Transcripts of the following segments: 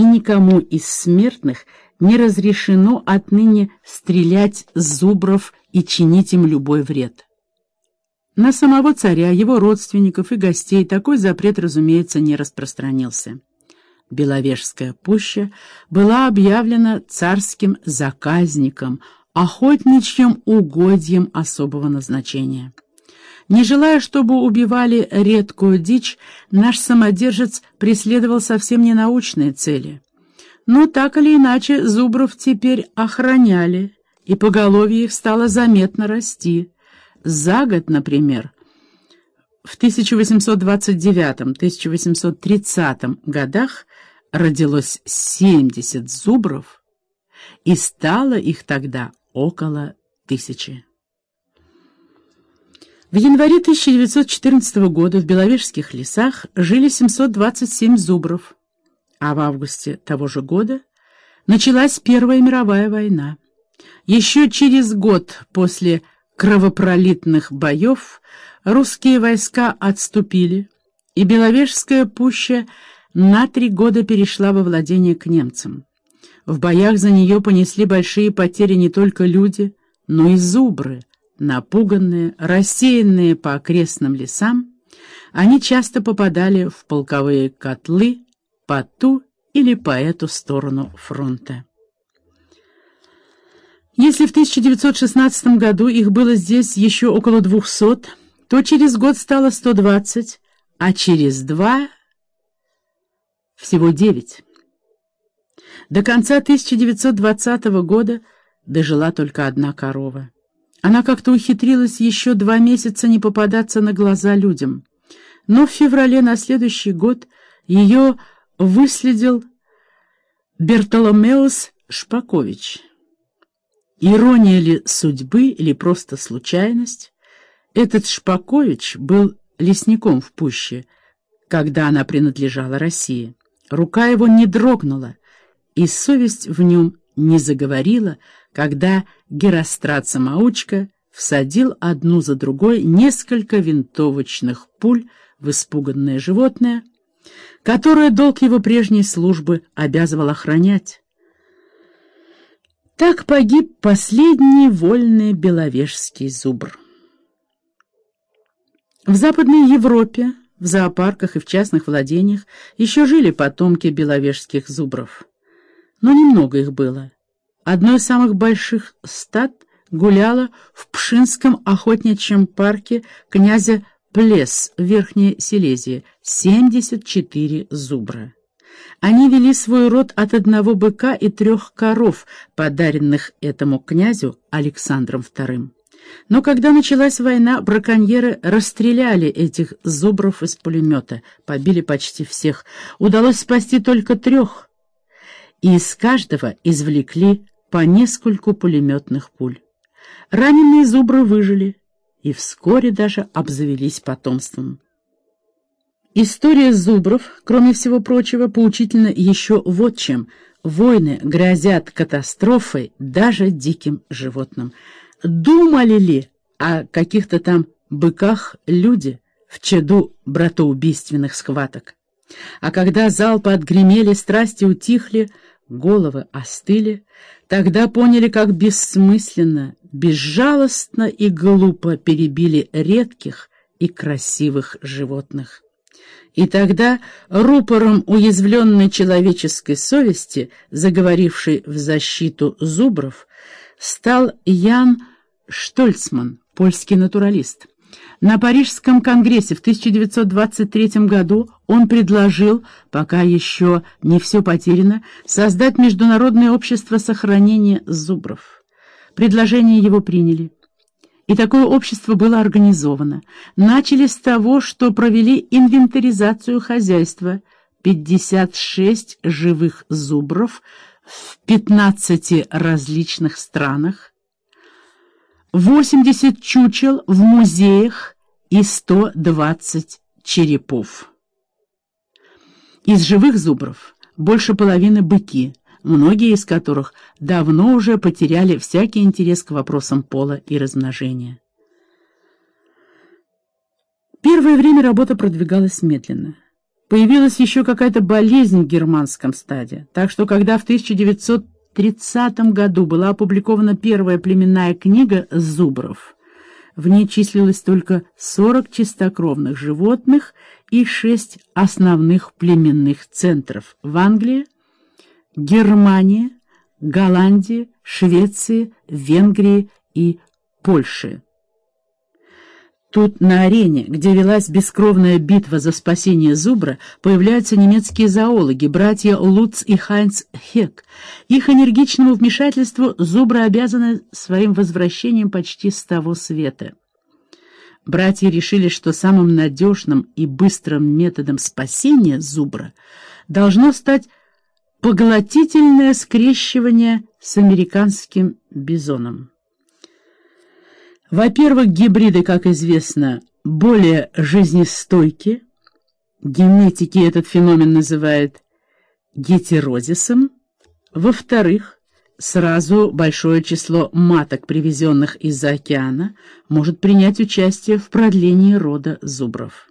и никому из смертных не разрешено отныне стрелять зубров и чинить им любой вред. На самого царя, его родственников и гостей такой запрет, разумеется, не распространился. Беловежская пуща была объявлена царским заказником, охотничьим угодьем особого назначения. Не желая, чтобы убивали редкую дичь, наш самодержец преследовал совсем не научные цели. Но так или иначе зубров теперь охраняли, и поголовье их стало заметно расти. За год, например, в 1829-1830 годах родилось 70 зубров, и стало их тогда около тысячи. В январе 1914 года в Беловежских лесах жили 727 зубров, а в августе того же года началась Первая мировая война. Еще через год после кровопролитных боев русские войска отступили, и Беловежская пуща на три года перешла во владение к немцам. В боях за нее понесли большие потери не только люди, но и зубры — Напуганные, рассеянные по окрестным лесам, они часто попадали в полковые котлы по ту или по эту сторону фронта. Если в 1916 году их было здесь еще около 200, то через год стало 120, а через два — всего 9. До конца 1920 года дожила только одна корова. Она как-то ухитрилась еще два месяца не попадаться на глаза людям. Но в феврале на следующий год ее выследил Бертоломеус Шпакович. Ирония ли судьбы или просто случайность? Этот Шпакович был лесником в пуще, когда она принадлежала России. Рука его не дрогнула, и совесть в нем не заговорила, когда Герострат-самоучка всадил одну за другой несколько винтовочных пуль в испуганное животное, которое долг его прежней службы обязывал охранять. Так погиб последний вольный беловежский зубр. В Западной Европе, в зоопарках и в частных владениях еще жили потомки беловежских зубров. Но немного их было. Одно из самых больших стад гуляло в Пшинском охотничьем парке князя Плес в Верхней Силезии, 74 зубра. Они вели свой род от одного быка и трех коров, подаренных этому князю Александром II. Но когда началась война, браконьеры расстреляли этих зубров из пулемета, побили почти всех. Удалось спасти только трех, и из каждого извлекли по нескольку пулеметных пуль. Раненые зубры выжили и вскоре даже обзавелись потомством. История зубров, кроме всего прочего, поучительна еще вот чем. Войны грозят катастрофой даже диким животным. Думали ли о каких-то там быках люди в чаду братоубийственных схваток? А когда залпы отгремели, страсти утихли, головы остыли, тогда поняли, как бессмысленно, безжалостно и глупо перебили редких и красивых животных. И тогда рупором уязвленной человеческой совести, заговоривший в защиту зубров, стал Ян Штольцман, польский натуралист. На Парижском конгрессе в 1923 году он предложил, пока еще не все потеряно, создать Международное общество сохранения зубров. Предложение его приняли. И такое общество было организовано. Начали с того, что провели инвентаризацию хозяйства. 56 живых зубров в 15 различных странах, 80 чучел в музеях и 120 черепов. Из живых зубров больше половины быки, многие из которых давно уже потеряли всякий интерес к вопросам пола и размножения. Первое время работа продвигалась медленно. появилась еще какая-то болезнь в германском стаде, так что когда в 1930 году была опубликована первая племенная книга «Зубров», в ней числилось только 40 чистокровных животных и 6 основных племенных центров в Англии, Германии, Голландии, Швеции, Венгрии и Польши. Тут на арене, где велась бескровная битва за спасение Зубра, появляются немецкие зоологи, братья Луц и Хайнц Хек. Их энергичному вмешательству Зубра обязаны своим возвращением почти с того света. Братья решили, что самым надежным и быстрым методом спасения Зубра должно стать поглотительное скрещивание с американским бизоном. Во-первых, гибриды, как известно, более жизнестойки. Генетики этот феномен называют гетерозисом. Во-вторых, сразу большое число маток, привезенных из-за океана, может принять участие в продлении рода зубров.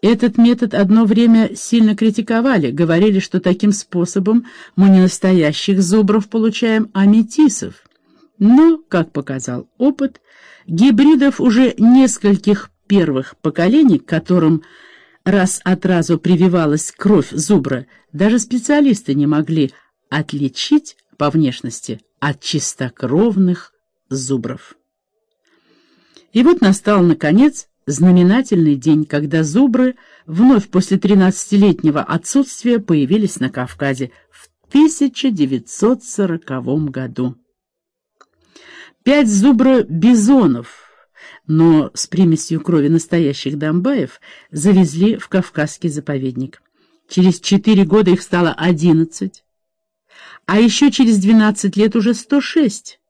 Этот метод одно время сильно критиковали, говорили, что таким способом мы не настоящих зубров получаем, а метисов. Но, как показал опыт, гибридов уже нескольких первых поколений, которым раз от разу прививалась кровь зубра, даже специалисты не могли отличить по внешности от чистокровных зубров. И вот настал, наконец, знаменательный день, когда зубры вновь после 13-летнего отсутствия появились на Кавказе в 1940 году пять зубра-бизонов, но с примесью крови настоящих домбаев завезли в Кавказский заповедник. Через четыре года их стало одиннадцать, а еще через двенадцать лет уже сто шесть.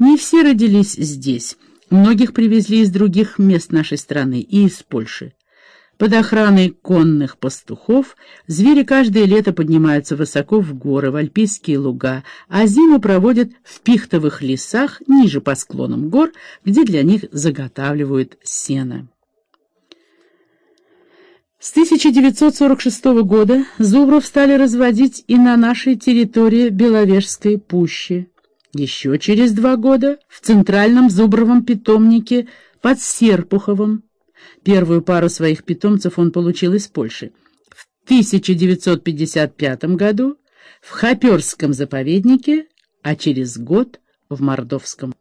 Не все родились здесь, многих привезли из других мест нашей страны и из Польши. Под охраной конных пастухов звери каждое лето поднимаются высоко в горы, в альпийские луга, а зиму проводят в пихтовых лесах ниже по склонам гор, где для них заготавливают сено. С 1946 года зубров стали разводить и на нашей территории Беловежской пущи. Еще через два года в центральном зубровом питомнике под Серпуховым Первую пару своих питомцев он получил из Польши. В 1955 году в Хоперском заповеднике, а через год в Мордовском.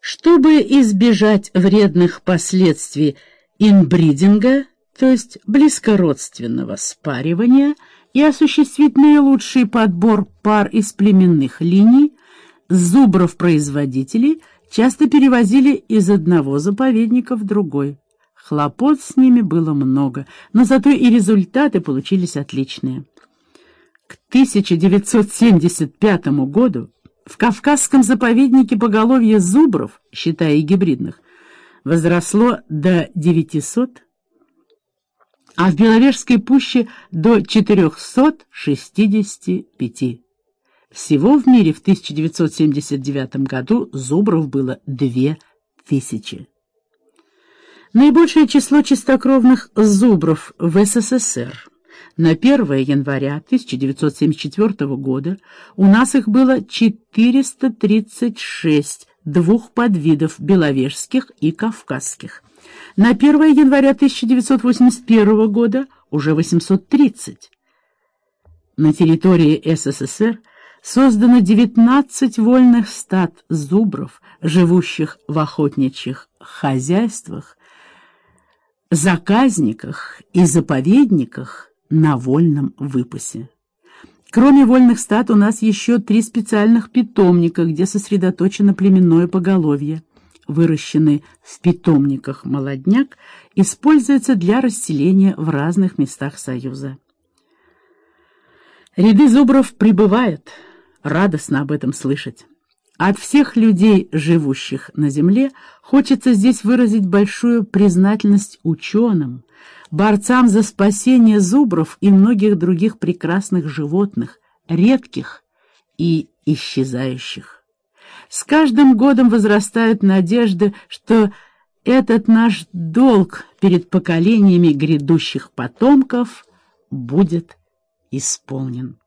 Чтобы избежать вредных последствий инбридинга, то есть близкородственного спаривания, и осуществить наилучший подбор пар из племенных линий, зубров-производителей часто перевозили из одного заповедника в другой. Хлопот с ними было много, но зато и результаты получились отличные. К 1975 году в Кавказском заповеднике поголовье зубров, считая и гибридных, возросло до 900, а в Беловежской пуще до 465. Всего в мире в 1979 году зубров было 2000. Наибольшее число чистокровных зубров в СССР. На 1 января 1974 года у нас их было 436 двух подвидов беловежских и кавказских. На 1 января 1981 года уже 830. На территории СССР создано 19 вольных стад зубров, живущих в охотничьих хозяйствах заказниках и заповедниках на вольном выпасе. Кроме вольных стад у нас еще три специальных питомника, где сосредоточено племенное поголовье. Выращенный в питомниках молодняк используется для расселения в разных местах Союза. Ряды зубров прибывают, радостно об этом слышать. От всех людей, живущих на Земле, хочется здесь выразить большую признательность ученым, борцам за спасение зубров и многих других прекрасных животных, редких и исчезающих. С каждым годом возрастают надежды, что этот наш долг перед поколениями грядущих потомков будет исполнен.